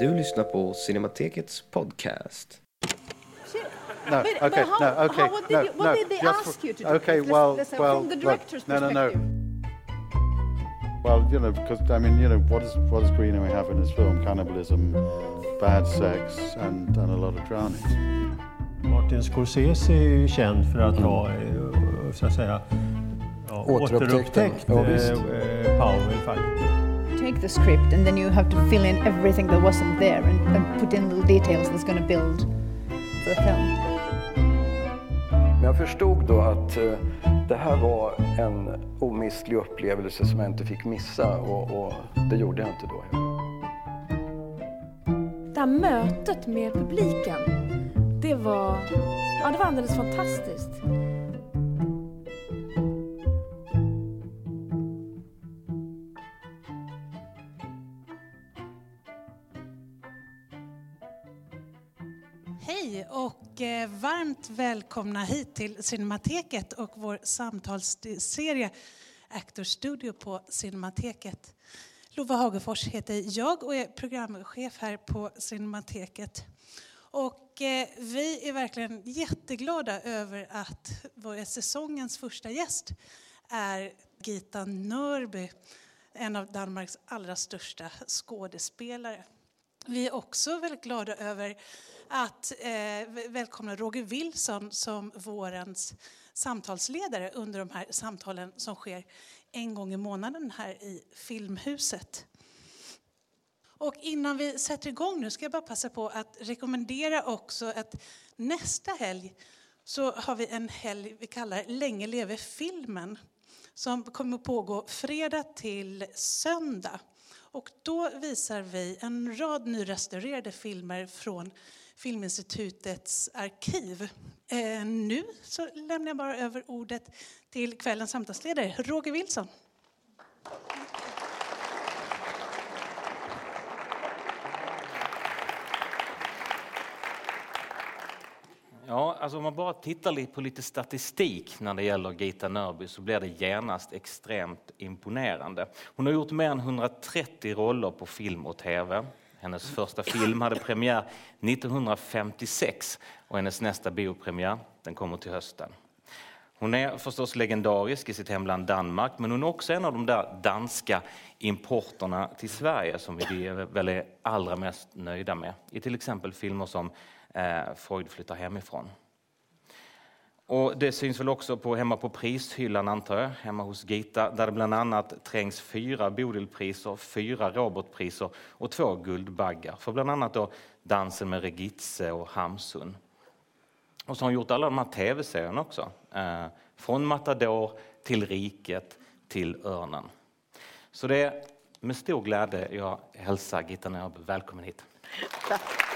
Du lyssnar på Cinematekets podcast. No, But- okay, but how- no, okay, how- what did no, you- what no, did they ask for- you to do? Okay, Let's- well, let's well, from the director's no, no, no. perspective. Well, you know, because I mean, you know, what is what does Greenaway have in his film? Cannibalism, bad sex, and and a lot of drowning. Martin Scorsese är ju känd för att ha, eh, så att säga, ja, Återupptäckt återupptäckt. Ja, eh, eh, Powell faktiskt. Take the script and then you have to fill in everything that wasn't there and, and put in little details that's going to build for the film. Men jag förstod då att eh, det här var en omistlig upplevelse som jag inte fick missa och, och det gjorde jag inte då. Det här mötet med publiken, det var, ja, det var alldeles fantastiskt. Och varmt välkomna hit till Cinemateket och vår samtalsserie Actor Studio på Cinemateket. Lova Hagefors heter jag och är programchef här på Cinemateket. Och eh, vi är verkligen jätteglada över att vår eh, säsongens första gäst är Gita Nörby, en av Danmarks allra största skådespelare. Vi är också väldigt glada över att eh, välkomna Roger Wilson som vårens samtalsledare under de här samtalen som sker en gång i månaden här i Filmhuset. Och innan vi sätter igång nu ska jag bara passa på att rekommendera också att nästa helg så har vi en helg vi kallar Länge leve filmen som kommer att pågå fredag till söndag. Och då visar vi en rad nyrestaurerade filmer från Filminstitutets arkiv. Eh, nu så lämnar jag bara över ordet till kvällens samtalsledare, Roger Wilson. Ja, alltså om man bara tittar på lite statistik när det gäller Gita Nörby så blir det genast extremt imponerande. Hon har gjort mer än 130 roller på film och tv. Hennes första film hade premiär 1956 och hennes nästa biopremiär den kommer till hösten. Hon är förstås legendarisk i sitt hemland Danmark men hon är också en av de där danska importerna till Sverige som vi väl är allra mest nöjda med. I till exempel filmer som eh, Freud flyttar hemifrån. Och det syns väl också på hemma på prishyllan antar jag, hemma hos Gita, där det bland annat trängs fyra Bodilpriser, fyra Robotpriser och två Guldbaggar för bland annat då Dansen med Regitze och Hamsun. Och så har hon gjort alla de här tv-serierna också. Eh, från Matador till Riket till Örnen. Så det är med stor glädje jag hälsar Gitta Nörby välkommen hit. Tack.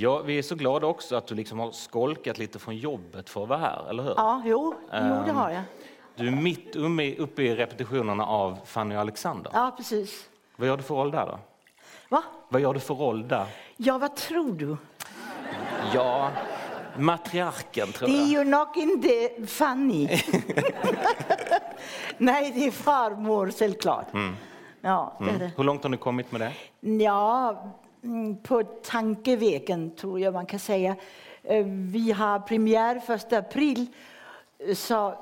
Ja, vi är så glada också att du liksom har skolkat lite från jobbet för att vara här, eller hur? Ja, jo, jo det har jag. Du är mitt uppe i, repetitionerna av Fanny och Alexander. Ja, precis. Vad gör du för roll där då? Va? Vad gör du för roll där? Ja, vad tror du? Ja, matriarken tror Det är jag. ju nog inte Fanny. Nej, det är farmor, självklart. Ja, det är Mm. det. Hur långt har ni kommit med det? Ja, mm, på tankevägen tror jag man kan säga. Eh, Vi har premiär första april. Så,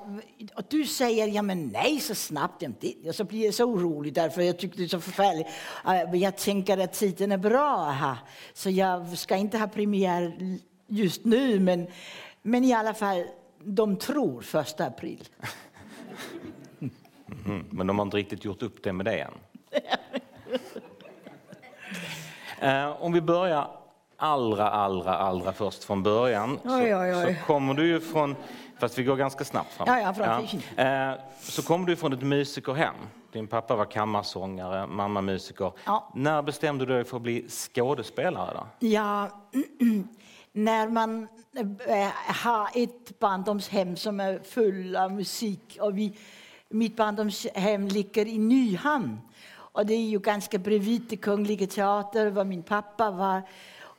och du säger ja men nej så snabbt, och så blir jag så orolig därför jag tycker det är så förfärligt. Eh, men Jag tänker att tiden är bra här, så jag ska inte ha premiär just nu men, men i alla fall, de tror första april. Mm, men de har inte riktigt gjort upp det med det än. Eh, om vi börjar allra, allra, allra först från början så, Oj, oj, oj. så kommer du ju från, fast vi går ganska snabbt fram. Ja, ja, till Eh, så kommer du från ett musikerhem. Din pappa var kammarsångare, mamma musiker. Ja. När bestämde du dig för att bli skådespelare? Då? Ja, när man eh, har ett barndomshem som är full av musik och vi Mitt barndomshem ligger i Nyhamn. Och det är ju ganska bredvid det Kungliga Teatern, var min pappa var.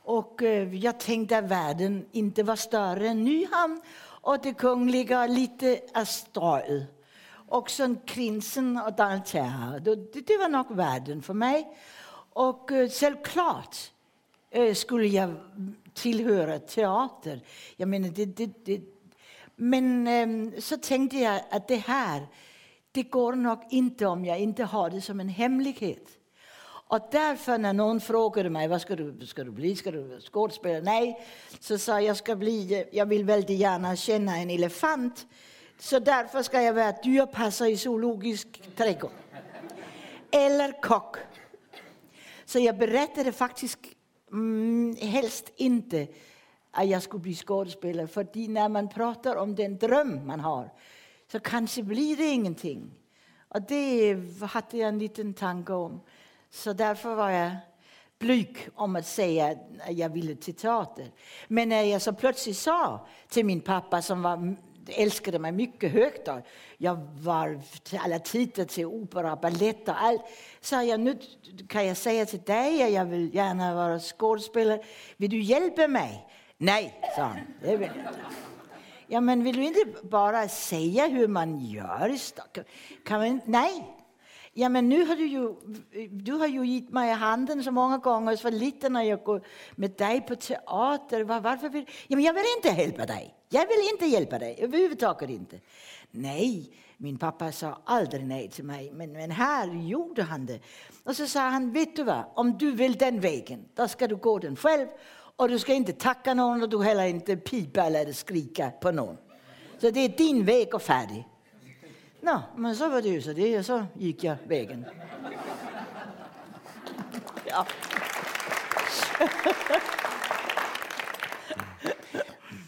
Och eh, jag tänkte att världen inte var större än Nyhamn och det kungliga lite Aströet. Och sen Krinsen och Dalterre. Det, det var nog världen för mig. Och eh, självklart eh, skulle jag tillhöra teater. Jag menar, det, det, det. Men ehm, så tänkte jag att det här, det går nog inte om jag inte har det som en hemlighet. Och därför när någon frågade mig vad ska du, ska du bli, ska du skådespelare? Nej, så sa jag, jag ska bli, jag vill väldigt gärna känna en elefant. Så därför ska jag vara dyrpassare i zoologisk trädgård. Eller kock. Så jag berättade faktiskt mm, helst inte att jag skulle bli skådespelare. För när man pratar om den dröm man har så kanske blir det ingenting. Och det hade jag en liten tanke om. Så därför var jag blyg om att säga att jag ville till teater. Men när jag så plötsligt sa till min pappa som var, älskade mig mycket högt, då, jag var till alla tider till opera, ballett och allt, sa jag nu kan jag säga till dig att jag vill gärna vara skådespelare. Vill du hjälpa mig? Nej, sa han. Det vill jag inte. Ja, men vill du inte bara säga hur man gör? Kan man, nej, Ja, men nu har du ju, du har ju gett mig handen så många gånger så lite när jag går med dig på teater. Varför vill, ja, men jag vill inte hjälpa dig. Jag vill inte hjälpa dig, överhuvudtaget inte. Nej, min pappa sa aldrig nej till mig, men, men här gjorde han det. Och så sa han, vet du vad, om du vill den vägen, då ska du gå den själv. Och du ska inte tacka någon och du heller inte pipa eller skrika på någon. Så det är din väg och färdig. Nå, men så var det ju så det, så gick jag vägen. Ja.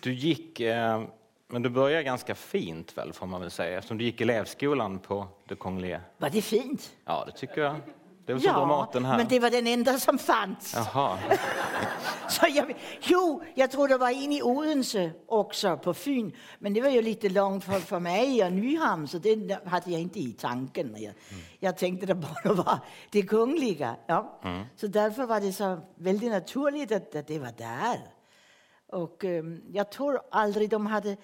Du gick, eh, men du började ganska fint väl får man väl säga eftersom du gick elevskolan på det Kungliga. Var det fint? Ja, det tycker jag. Det var så ja, Dramaten här. men det var den enda som fanns. Jaha. så jag, jo, jag tror det var en i Odense också på Fyn. Men det var ju lite långt för, för mig och Nyhamn så det hade jag inte i tanken. Jag, mm. jag tänkte det bara var det kungliga. Ja. Mm. Så därför var det så väldigt naturligt att, att det var där. Och um, jag tror aldrig de hade,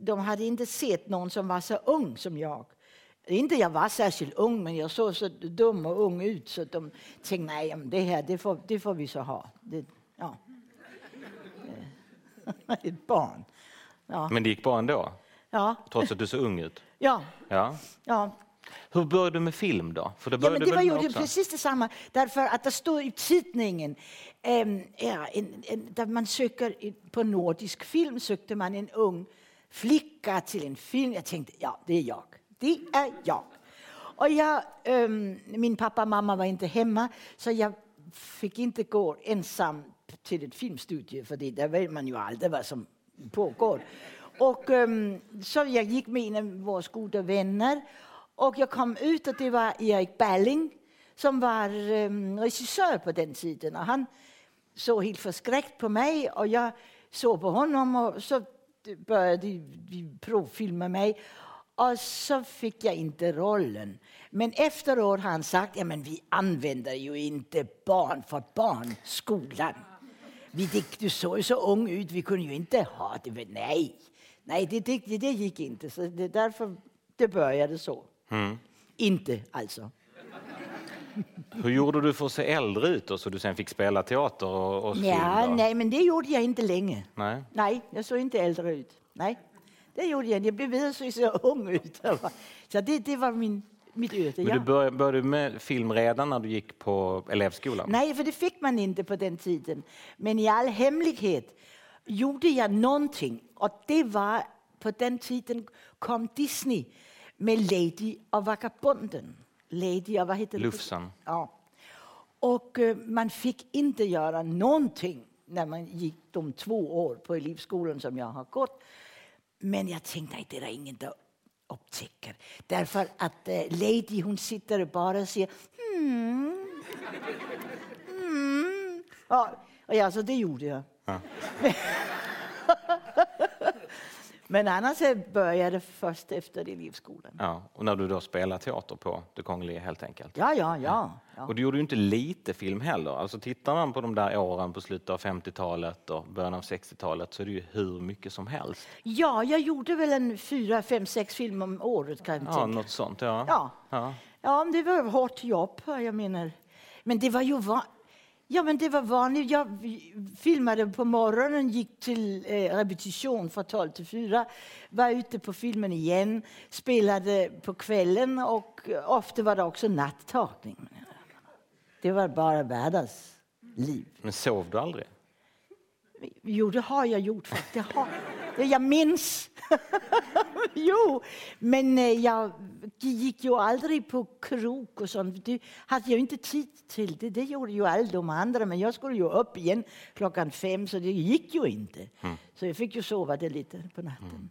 de hade inte sett någon som var så ung som jag. Inte jag var särskilt ung, men jag såg så dum och ung ut så de tänkte nej, det här det får, det får vi så ha. Det, ja. Ett barn. Ja. Men det gick bra ändå? Ja. Trots att du såg ung ut? Ja. ja. ja. Hur började du med film då? För det, ja, men det var ju precis detsamma. Därför att det stod i tidningen ähm, ja, en, en, där man söker på nordisk film sökte man en ung flicka till en film. Jag tänkte, ja, det är jag. Det är jag. Och jag, ähm, min pappa och mamma var inte hemma så jag fick inte gå ensam till ett filmstudio. för där vet man ju aldrig vad som pågår. Och ähm, så jag gick med en av våra goda vänner och jag kom ut och det var Erik Balling som var ähm, regissör på den tiden. Och han såg helt förskräckt på mig och jag såg på honom och så började de provfilma mig. Och så fick jag inte rollen. Men efteråt har han sagt, ja men vi använder ju inte barn för barnskolan. Vi, du såg ju så ung ut, vi kunde ju inte ha det. Nej, nej det, det, det gick inte. Så det är därför det började så. Mm. Inte alltså. Hur gjorde du för att se äldre ut då, så du sen fick spela teater och, och ja, film? Nej, men det gjorde jag inte länge. Nej, nej jag såg inte äldre ut. Nej. Det gjorde jag. Jag blev så, så ung ut. Så det, det var min, mitt öde. Men du började, började med film redan när du gick på elevskolan? Nej, för det fick man inte på den tiden. Men i all hemlighet gjorde jag någonting. Och det var, på den tiden kom Disney med Lady och Vagabunden. Lady och vad heter Lufsan. Ja. Och uh, man fick inte göra någonting när man gick de två år på elevskolan som jag har gått. Men jag tänkte att det är ingen som upptäcker. Därför att eh, Lady hon sitter och bara och säger hmm. hmm. Ja, och ja, så det gjorde jag. Ja. Men annars började jag först efter elevskolan. Ja, och när du då spelar teater på Det Kungliga helt enkelt. Ja, ja, ja. ja. Och du gjorde ju inte lite film heller. Alltså tittar man på de där åren på slutet av 50-talet och början av 60-talet så är det ju hur mycket som helst. Ja, jag gjorde väl en fyra, fem, sex filmer om året kan jag Ja, tänka. något sånt. Ja. Ja. Ja. Ja, det var hårt jobb, jag menar. Men det var ju Ja, men det var vanligt. Jag filmade på morgonen, gick till eh, repetition från 12 till 4, var ute på filmen igen, spelade på kvällen och ofta var det också nattagning. Det var bara vardagsliv. Men sov du aldrig? Jo, det har jag gjort faktiskt. Det har, jag minns. jo, men eh, jag gick ju aldrig på krok och sånt. Det hade jag inte tid till. Det, det gjorde ju alla de andra. Men jag skulle ju upp igen klockan fem, så det gick ju inte. Så jag fick ju sova det lite på natten.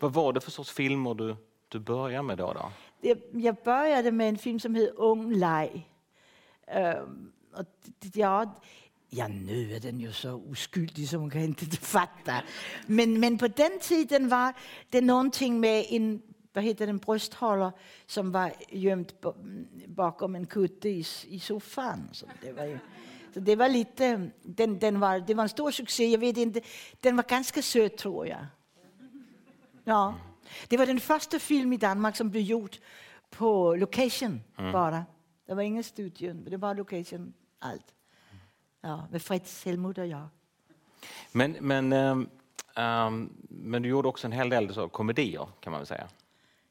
Vad var det för sorts filmer du, du började med då? då? Jag började med en film som heter Ung Leg. Ehm, och ja, ja, nu är den ju så oskyldig som man kan inte fatta. Men, men på den tiden var det någonting med en vad heter den, brösthållare som var gömd ba- bakom en kutte i, i soffan. Så det var ju, så det var lite, den, den var, det var en stor succé. Jag vet inte, den var ganska söt tror jag. Ja. Det var den första film i Danmark som blev gjord på location bara. Det var ingen studio, men det var location, allt. Ja, med Fritz, Helmut och jag. Men, men, ehm, men du gjorde också en hel del så, komedier kan man väl säga?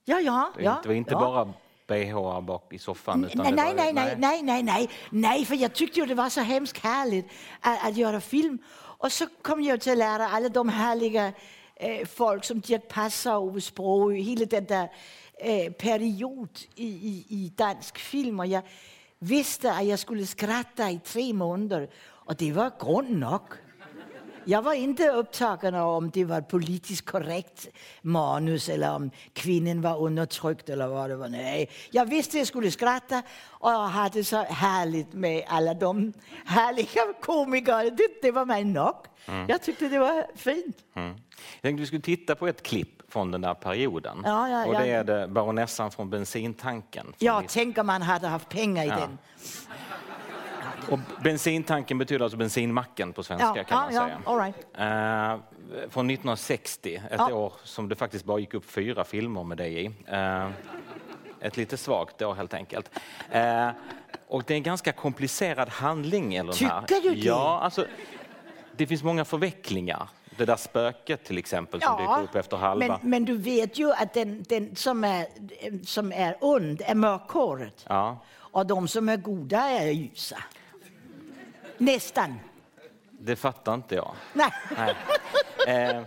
Ja, ja. Det, ja, det var inte ja. bara bh bak i soffan? Utan Nej, nej, nej, nej, nej, nej, nej, nej, för jag tyckte ju det var så hemskt härligt att, att göra film. Och så kom jag till att lära alla de härliga eh, folk som Dirk Passer och Ove Sprogøe, hela den där eh, period i, i, i dansk film. Och jag visste att jag skulle skratta i tre månader och det var grund nog. Jag var inte upptagen av om det var politiskt korrekt manus eller om kvinnan var undertryckt eller vad det var. Nej, jag visste att jag skulle skratta och hade så härligt med alla de härliga komiker. Det, det var mig nog. Jag tyckte det var fint. Mm. Jag tänkte vi skulle titta på ett klipp från den där perioden. Ja, ja, och ja. det är det baronessan från bensintanken. från Jag Lis- tänker man hade haft pengar i Ja. den. Och bensintanken betyder alltså bensinmacken på svenska Ja, kan ja, man ja, säga. all right. Eh, från 1960, ett Ja. år som det faktiskt bara gick upp fyra filmer med dig i. Eh, ett lite svagt år helt enkelt. Eh, och det är en ganska komplicerad handling. Eller. Tycker du det? Ja, alltså, det finns många förvecklingar. Det där spöket till exempel som dyker upp efter halva. men, men du vet ju att den, den som, är, som är ond är mörkhåret. Ja. Och de som är goda är ljusa. Nästan. Det fattar inte jag. Nej. Nej. Eh,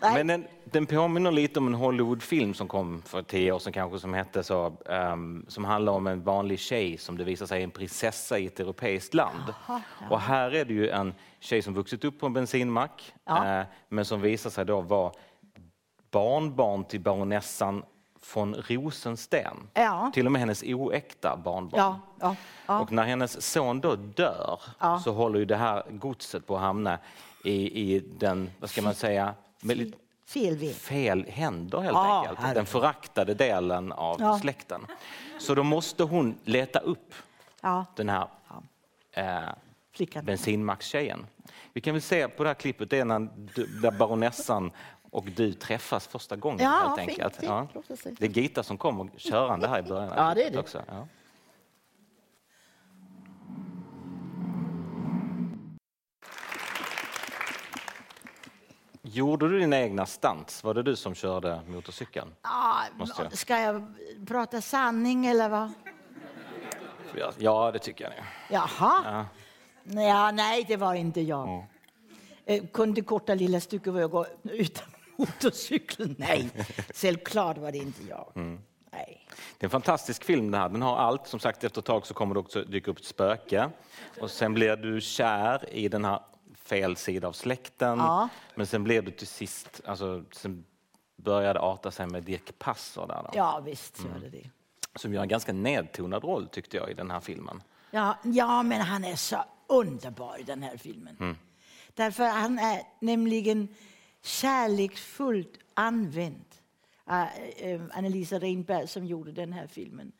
men den, den påminner lite om en Hollywoodfilm som kom för tio år sedan kanske som hette så, ehm, som handlar om en vanlig tjej som det visar sig är en prinsessa i ett europeiskt land. Och här är det ju en tjej som vuxit upp på en bensinmack Ja. eh, men som visar sig då vara barnbarn till baronessan från Rosensten. Ja. Till och med hennes oäkta barnbarn. Ja, ja, ja. Och när hennes son då dör Ja. så håller ju det här godset på att hamna i, i den, vad ska man säga, Fel väg. fel händer helt Ja, enkelt. herregud. Den föraktade delen av Ja. släkten. Så då måste hon leta upp Ja, den här eh, bensinmackstjejen. Vi kan väl se på det här klippet, det är när, där baronessan och du träffas första gången. Ja, helt fint, enkelt. fint. Ja. Oss se. Det är Gita som kommer körande här i början. Ja, det är det. Också. Gjorde du dina egna stunts? Var det du som körde motorcykeln? Ah, Måste jag. ska jag prata sanning eller vad? Ja, Ja, det tycker jag. nu. Jaha. Ja. Ja, nej, det var inte jag. Eh, Kunde korta lilla stycke var jag gå utan motorcykeln. Nej, självklart var det inte jag. Mm. Nej. Det är en fantastisk film det här. Den har allt. Som sagt, efter ett tag så kommer det också dyka upp ett spöke. Och sen blir du kär i den här fel sida av släkten. Ja. Men sen blir du till sist, alltså, sen börjar det arta sig med Dirk Passer där. Då, Ja, visst gör det det. Som gör en ganska nedtonad roll tyckte jag i den här filmen. Ja, ja, men han är så underbar i den här filmen. Mm. Därför han är nämligen kärleksfullt använt. Uh, uh, Annelisa Renberg som gjorde den här filmen.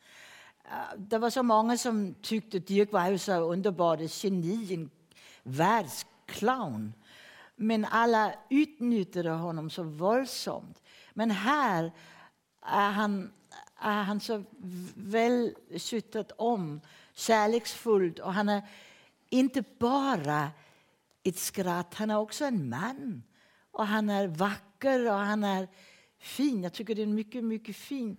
Uh, det var så många som tyckte Dirk var ju så underbar, ett geni, en världsclown. Men alla utnyttjade honom så våldsamt. Men här är han, är han så väl skjutet om, kärleksfullt och han är inte bara ett skratt, han är också en man. Och han är vacker och han är fin. Jag tycker det är mycket, mycket fin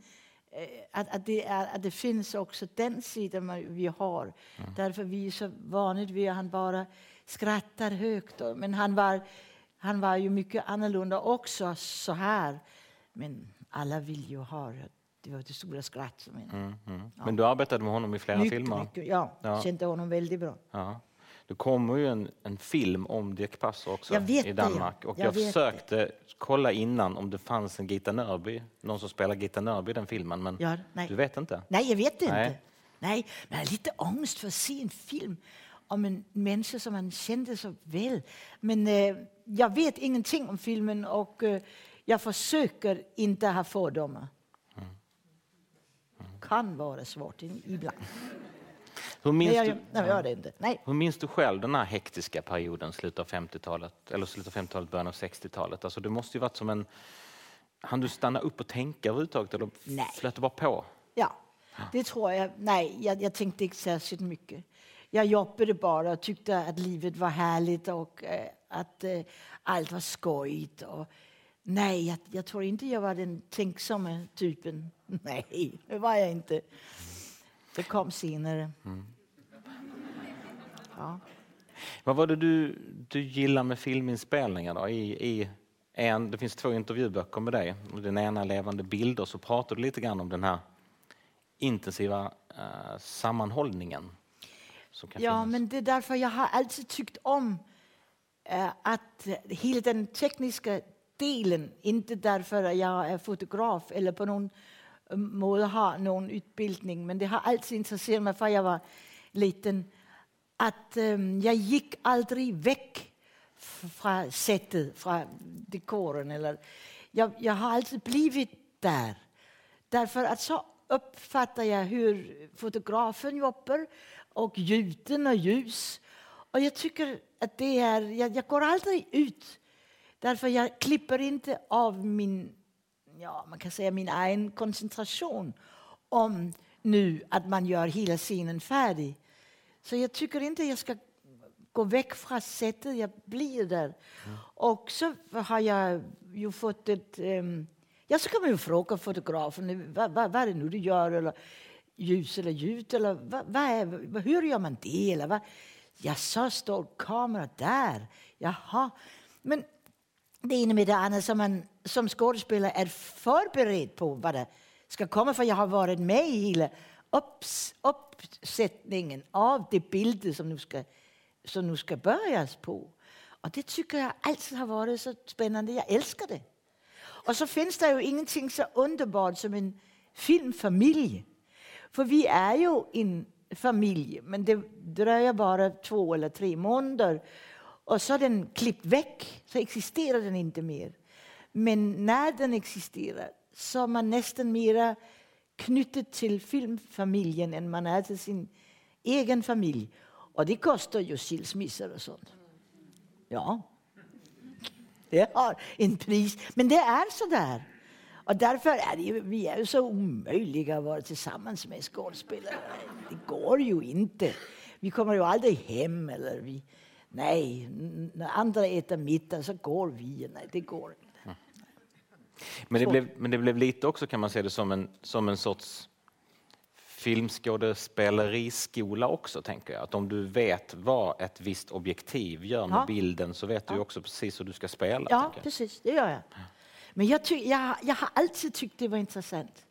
eh, att, att, det, är, att det finns också den sidan vi har. Mm. Därför vi är så vanligt vid att han bara skrattar högt. Men han var, han var ju mycket annorlunda också så här. Men alla vill ju ha det var det stora skrattet. Mm, mm. Ja. Men du arbetade med honom i flera mycket, filmer? Mycket, ja, ja. kände honom väldigt bra. Ja. Det kommer ju en, en film om Dirk Passer också i Danmark. Det, och jag, jag försökte det. kolla innan om det fanns en Gita Nörby, någon som spelar Gita Nörby i den filmen, men ja, du vet inte? Nej, jag vet inte. Nej. nej, men jag har lite ångest för att se en film om en människa som man kände så väl. Men eh, jag vet ingenting om filmen och eh, jag försöker inte ha fördomar. Mm. Mm. Kan vara svårt ibland. Hur minns, jag, nej, jag inte. Nej. Hur minns du själv den här hektiska perioden, slutet av 50-talet, eller slutet av 50-talet, början av 60-talet? Alltså, det måste ju varit som en... Han du stanna upp och tänka överhuvudtaget eller flöt det bara på? Ja, det tror jag. Nej, jag, jag tänkte inte särskilt mycket. Jag jobbade bara och tyckte att livet var härligt och äh, att äh, allt var skojigt. Och, nej, jag, jag, tror inte jag var den tänksamma typen. Nej, det var jag inte. Det kom senare. Mm. Ja. Vad var det du, du gillar med filminspelningar då? I, i en, det finns två intervjuböcker med dig. Den ena Levande bilder så pratar du lite grann om den här intensiva uh, sammanhållningen. Ja, finnas. men det är därför jag har alltid tyckt om uh, att hela den tekniska delen, inte därför att jag är fotograf eller på någon måde har någon utbildning, men det har alltid intresserat mig för jag var liten att um, jag gick aldrig väck från sättet, från dekoren. Eller, jag, jag har alltid blivit där. Därför att så uppfattar jag hur fotografen jobbar och ljuden och ljus. Och jag tycker att det är, jag, jag går aldrig ut. Därför jag klipper inte av min, ja man kan säga min egen koncentration om nu att man gör hela scenen färdig. Så jag tycker inte jag ska gå väck från sättet, jag blir där. Mm. Och så har jag ju fått ett... Um, ja, så kan man ju fråga fotografen vad, vad, vad är det nu du gör, eller ljus eller ljud, eller vad, vad är, hur gör man det? Eller vad? Ja, så står kamera där. Jaha. Men det ena med det andra som man som skådespelare är förberedd på vad det ska komma, för jag har varit med i hela upps, uppsättningen av de bilder som nu ska, som nu ska börjas på. Och det tycker jag alltid har varit så spännande. Jag älskar det. Och så finns det ju ingenting så underbart som en filmfamilj. För vi är ju en familj, men det dröjer bara två eller tre månader. Och så är den klippt väck, så existerar den inte mer. Men när den existerar så är man nästan mera knutet till filmfamiljen än man är till sin egen familj. Och det kostar ju skilsmässor och sånt. Ja, det har en pris. Men det är så där. Och därför är det, vi är så omöjliga att vara tillsammans med skådespelare. Det går ju inte. Vi kommer ju aldrig hem. Eller vi, nej, när andra äter middag så går vi. Nej, det går inte. Men det, blev, men det blev lite också kan man säga det som en, som en sorts filmskådespeleriskola också tänker jag. Att om du vet vad ett visst objektiv gör med ja. bilden så vet du också precis hur du ska spela. Ja, precis, det gör jag. Men jag, ty, jag, jag har alltid tyckt det var intressant.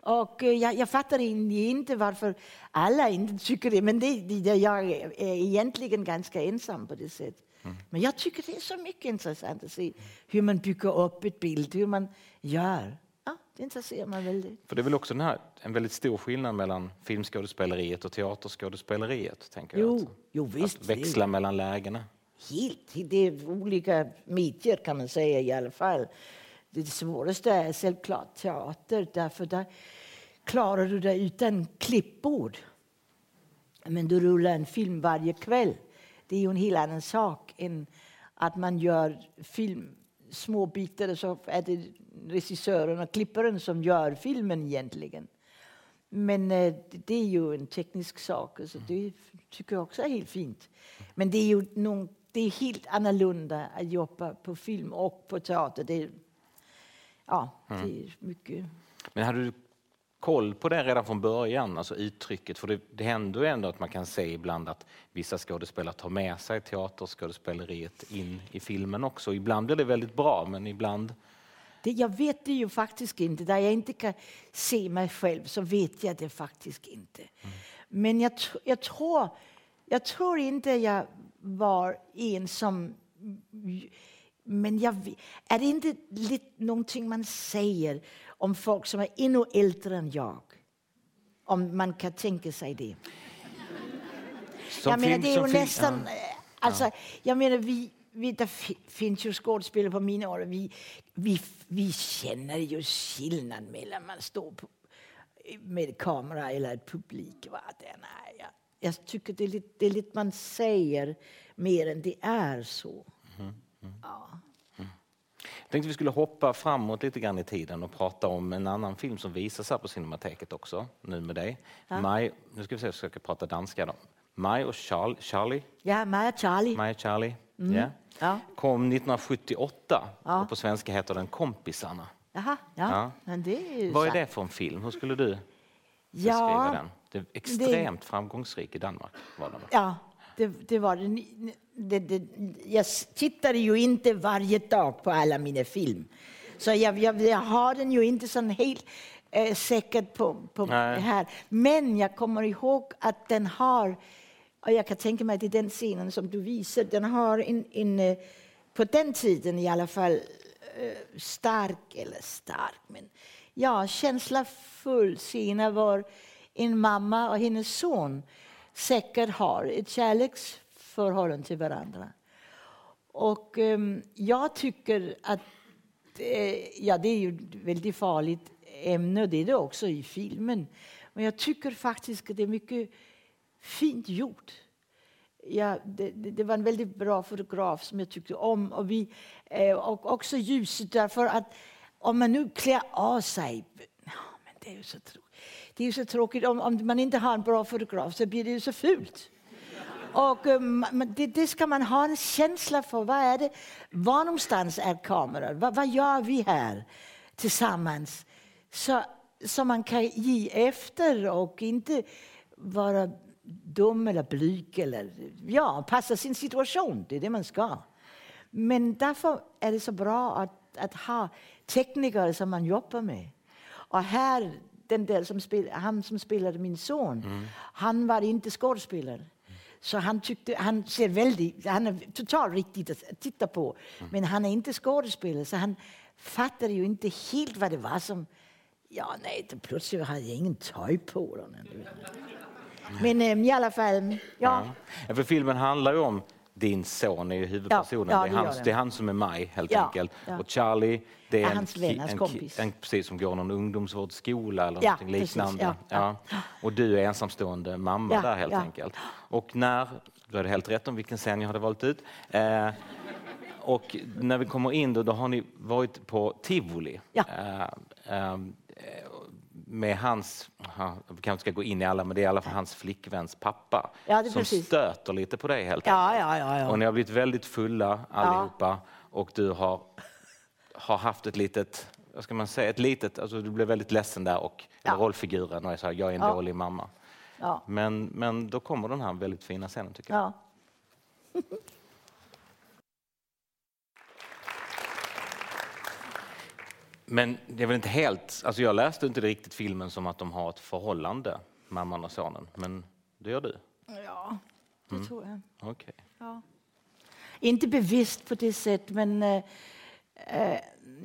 Och eh, jag, jag fattar inte varför alla inte tycker det, men det, det, jag är egentligen ganska ensam på det sättet. Mm. Men jag tycker det är så mycket intressant att se hur man bygger upp ett bild, hur man gör. Ja, det intresserar mig väldigt. För det är väl också här, en väldigt stor skillnad mellan filmskådespeleriet och teaterskådespeleriet? Tänker jo, jag. Alltså. jo, visst. Att växla mellan lägena. helt. Det är olika medier kan man säga i alla fall. Det svåraste är självklart teater, därför där klarar du dig utan klippbord. Men du rullar en film varje kväll. Det är ju en helt annan sak än att man gör film små bitar och så är det regissören och klipparen som gör filmen egentligen. Men eh, det är ju en teknisk sak, så det tycker jag också är helt fint. Men det är ju någon, det är helt annorlunda att jobba på film och på teater. Det är, ja, det är mycket... Men hade du koll på det redan från början, alltså uttrycket? För det, det händer ju ändå att man kan se ibland att vissa skådespelare tar med sig teaterskådespeleriet in i filmen också. Ibland blir det väldigt bra, men ibland... Det, jag vet det ju faktiskt inte. Där jag inte kan se mig själv så vet jag det faktiskt inte. Men jag, jag, tror, jag tror inte jag var en som... Men jag, är det inte lite någonting man säger om folk som är ännu äldre än jag? Om man kan tänka sig det. Som jag menar, det är ju nästan... ja. eh, Alltså, Jag menar, vi, vi, det fi- finns ju skådespelare på mina år. Vi, vi, vi känner ju skillnad mellan man står på, med kamera eller publik. Va? Det, är- jag, jag tycker det är, lite, det är lite man säger mer än det är så. Ja. Jag tänkte vi skulle hoppa framåt lite grann i tiden och prata om en annan film som visas här på Cinemateket också, nu med dig. Maj, nu ska vi se, jag försöker prata danska då. Maj och Charlie, Charlie, Ja, Maja Charlie. Maj och Charlie, ja. Mm. Ja. kom 1978 Ja. och på svenska heter den Kompisarna. Jaha, ja. Ja. Men det är ju Vad är det för en film? Hur skulle du beskriva Ja, den? Det är extremt framgångsrik i Danmark. Var den. Ja, det, det var det. Det, det. Jag tittar ju inte varje dag på alla mina film. Så jag, jag, jag har den ju inte så helt eh, säkert på, på Nej. här. Men jag kommer ihåg att den har, och jag kan tänka mig att det är den scenen som du visar, den har en, en eh, på den tiden i alla fall, eh, stark, eller stark, men ja, känslofull scen var en mamma och hennes son säkert har ett kärleksförhållande till varandra. Och ehm, jag tycker att eh, ja, det är ju ett väldigt farligt ämne och det är det också i filmen. Men jag tycker faktiskt att det är mycket fint gjort. Ja, det, det, det var en väldigt bra fotograf som jag tyckte om. Och, vi, eh, och också ljuset, därför att om man nu klär av sig... Det är ju så tråkigt. Det är ju så tråkigt. Om, om man inte har en bra fotograf så blir det ju så fult. Och um, det, det ska man ha en känsla för. Vad är det? Var någonstans är kameran? Vad, vad gör vi här tillsammans? Så, så man kan ge efter och inte vara dum eller blyg eller ja, passa sin situation. Det är det man ska. Men därför är det så bra att, att ha tekniker som man jobbar med. Och här, den där som spel, han som spelade min son, han var inte skådespelare. Så han, tyckte, han ser väldigt, han är totalt riktigt att titta på. Men han är inte skådespelare så han fattade ju inte helt vad det var som... Ja, nej, plötsligt hade jag ingen töj på. Då. Men eh, i alla fall, ja. Ja, för filmen handlar ju om din son är ju huvudpersonen. Ja, ja, det, är det den. det är han som är Maj helt Ja, enkelt. Och Charlie det är en, hans vän, hans en, kompis. en precis som går någon ungdomsvårdsskola eller Ja, precis, liknande. ja, Och du är ensamstående mamma där helt enkelt. Och när, du hade helt rätt om vilken scen jag hade valt ut. Eh, och när vi kommer in då, då har ni varit på tivoli. Eh, eh, med hans, vi kanske inte ska gå in i alla, men det är i alla fall hans flickväns pappa. Ja, som precis. stöter lite på dig helt Ja, enkelt. ja, ja, ja. Och ni har blivit väldigt fulla allihopa och du har, har haft ett litet, vad ska man säga, ett litet, alltså du blev väldigt ledsen där och Ja. rollfiguren och jag sa jag är en Ja. dålig mamma. Men, men då kommer den här väldigt fina scenen tycker jag. Men det är väl inte helt, alltså jag läste inte riktigt filmen som att de har ett förhållande, mamman och sonen, men det gör du? Ja, det tror jag. Okej. Ja. Inte bevisst på det sättet, men eh, eh,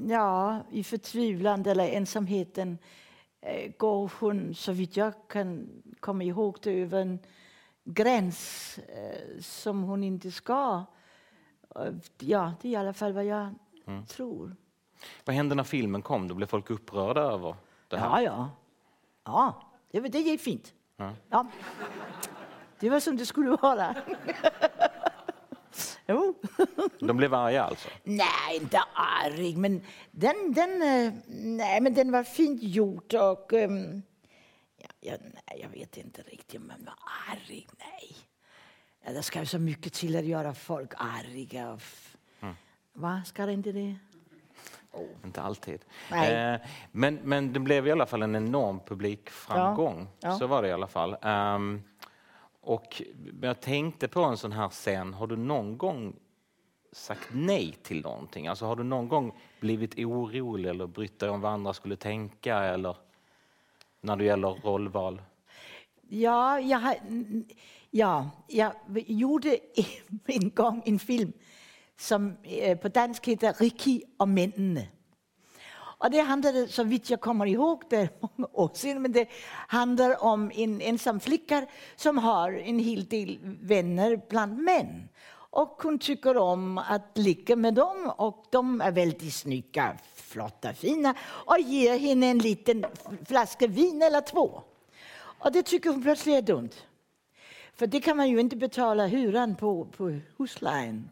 ja, i förtvivlan eller ensamheten eh, går hon, så vitt jag kan komma ihåg det, över en gräns eh, som hon inte ska Och, Ja, det är i alla fall vad jag Mm. tror. Vad hände när filmen kom? Då blev folk upprörda över det här? Ja, ja. Ja, det, det gick fint. Ja. Ja. Det var som det skulle vara. jo. De blev arga alltså? Nej, inte arg, men den, den, eh, nej, men den var fint gjord och... ehm, ja, ja, nej, jag vet inte riktigt om man var arg. Nej. Ja, det ska ju så mycket till att göra folk arga. Mm. Va, ska det inte det? Inte alltid. Nej. Eh, men, men det blev i alla fall en enorm publikframgång. Ja, ja. Så var det i alla fall. Ehm, och jag tänkte på en sån här scen. Har du någon gång sagt nej till någonting? Alltså har du någon gång blivit orolig eller brytt dig om vad andra skulle tänka eller när det gäller rollval? Ja, jag, har, ja, jag gjorde en gång en film som øh, på dansk heter Ricky och männen. Och det handlade, så vitt jag kommer ihåg, det är många år sedan, men det handlar om en ensam flicka som har en hel del vänner bland män. Och hon tycker om att ligga med dem och de är väldigt snygga, flotta, fina och ger henne en liten flaska vin eller två. Och det tycker hon plötsligt är dumt. För det kan man ju inte betala hyran på, på huslejen.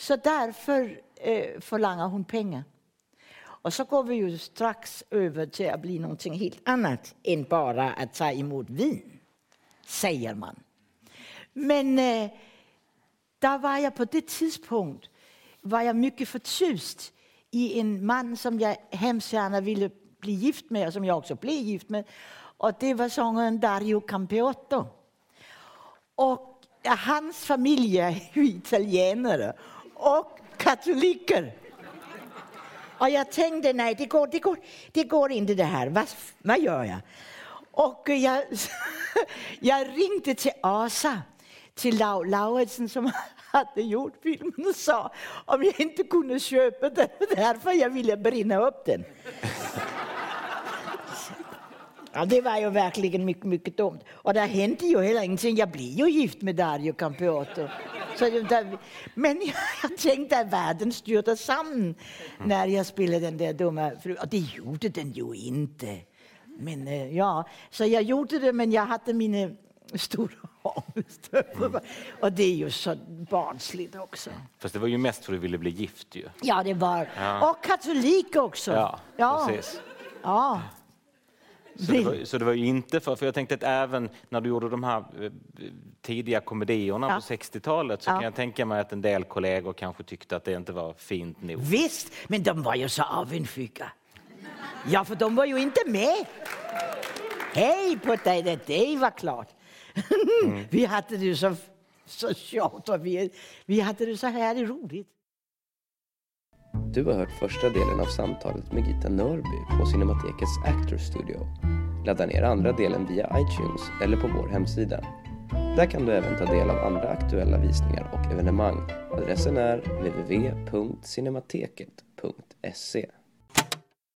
Så därför eh, förlangar hon pengar. Och så går vi ju strax över till att bli någonting helt annat än bara att ta emot vin, säger man. Men eh, där var jag på det tidspunkt var jag mycket förtjust i en man som jag hemskt gärna ville bli gift med och som jag också blev gift med. Och det var sångaren Dario Campeotto. Och hans familj är ju italienare och katoliker. Och jag tänkte, nej det går, det går, det går inte det här. Vad, vad gör jag? Och jag, jag ringde till Asa, till Lau Lauritsen som hade gjort filmen och sa om jag inte kunde köpa den därför jag ville brinna upp den. Ja, det var ju verkligen mycket, mycket dumt. Och det hände ju heller ingenting. Jag blev ju gift med Dario Campeotto. Så det, där, men jag, jag tänkte att världen styrde samman när jag spelade den där dumma fru. Och det gjorde den ju inte. Men eh, ja, så jag gjorde det, men jag hade mina stora ångest. Och det är ju så barnsligt också. Fast det var ju mest för att du ville bli gift ju. Ja, det var. Ja. Och katolik också. Ja, ja. precis. ja. Så det, var, så det var ju inte för, för jag tänkte att även när du gjorde de här eh, tidiga komedierna Ja. på 60-talet så Ja. kan jag tänka mig att en del kollegor kanske tyckte att det inte var fint nog. Visst, men de var ju så avundsjuka. Ja, för de var ju inte med. Hej på dig, det, det var klart. vi hade det ju så, så tjat och vi, vi hade det så här roligt. Du har hört första delen av samtalet med Gita Nörby på Cinematekets Actor Studio. Ladda ner andra delen via iTunes eller på vår hemsida. Där kan du även ta del av andra aktuella visningar och evenemang. Adressen är www.cinemateket.se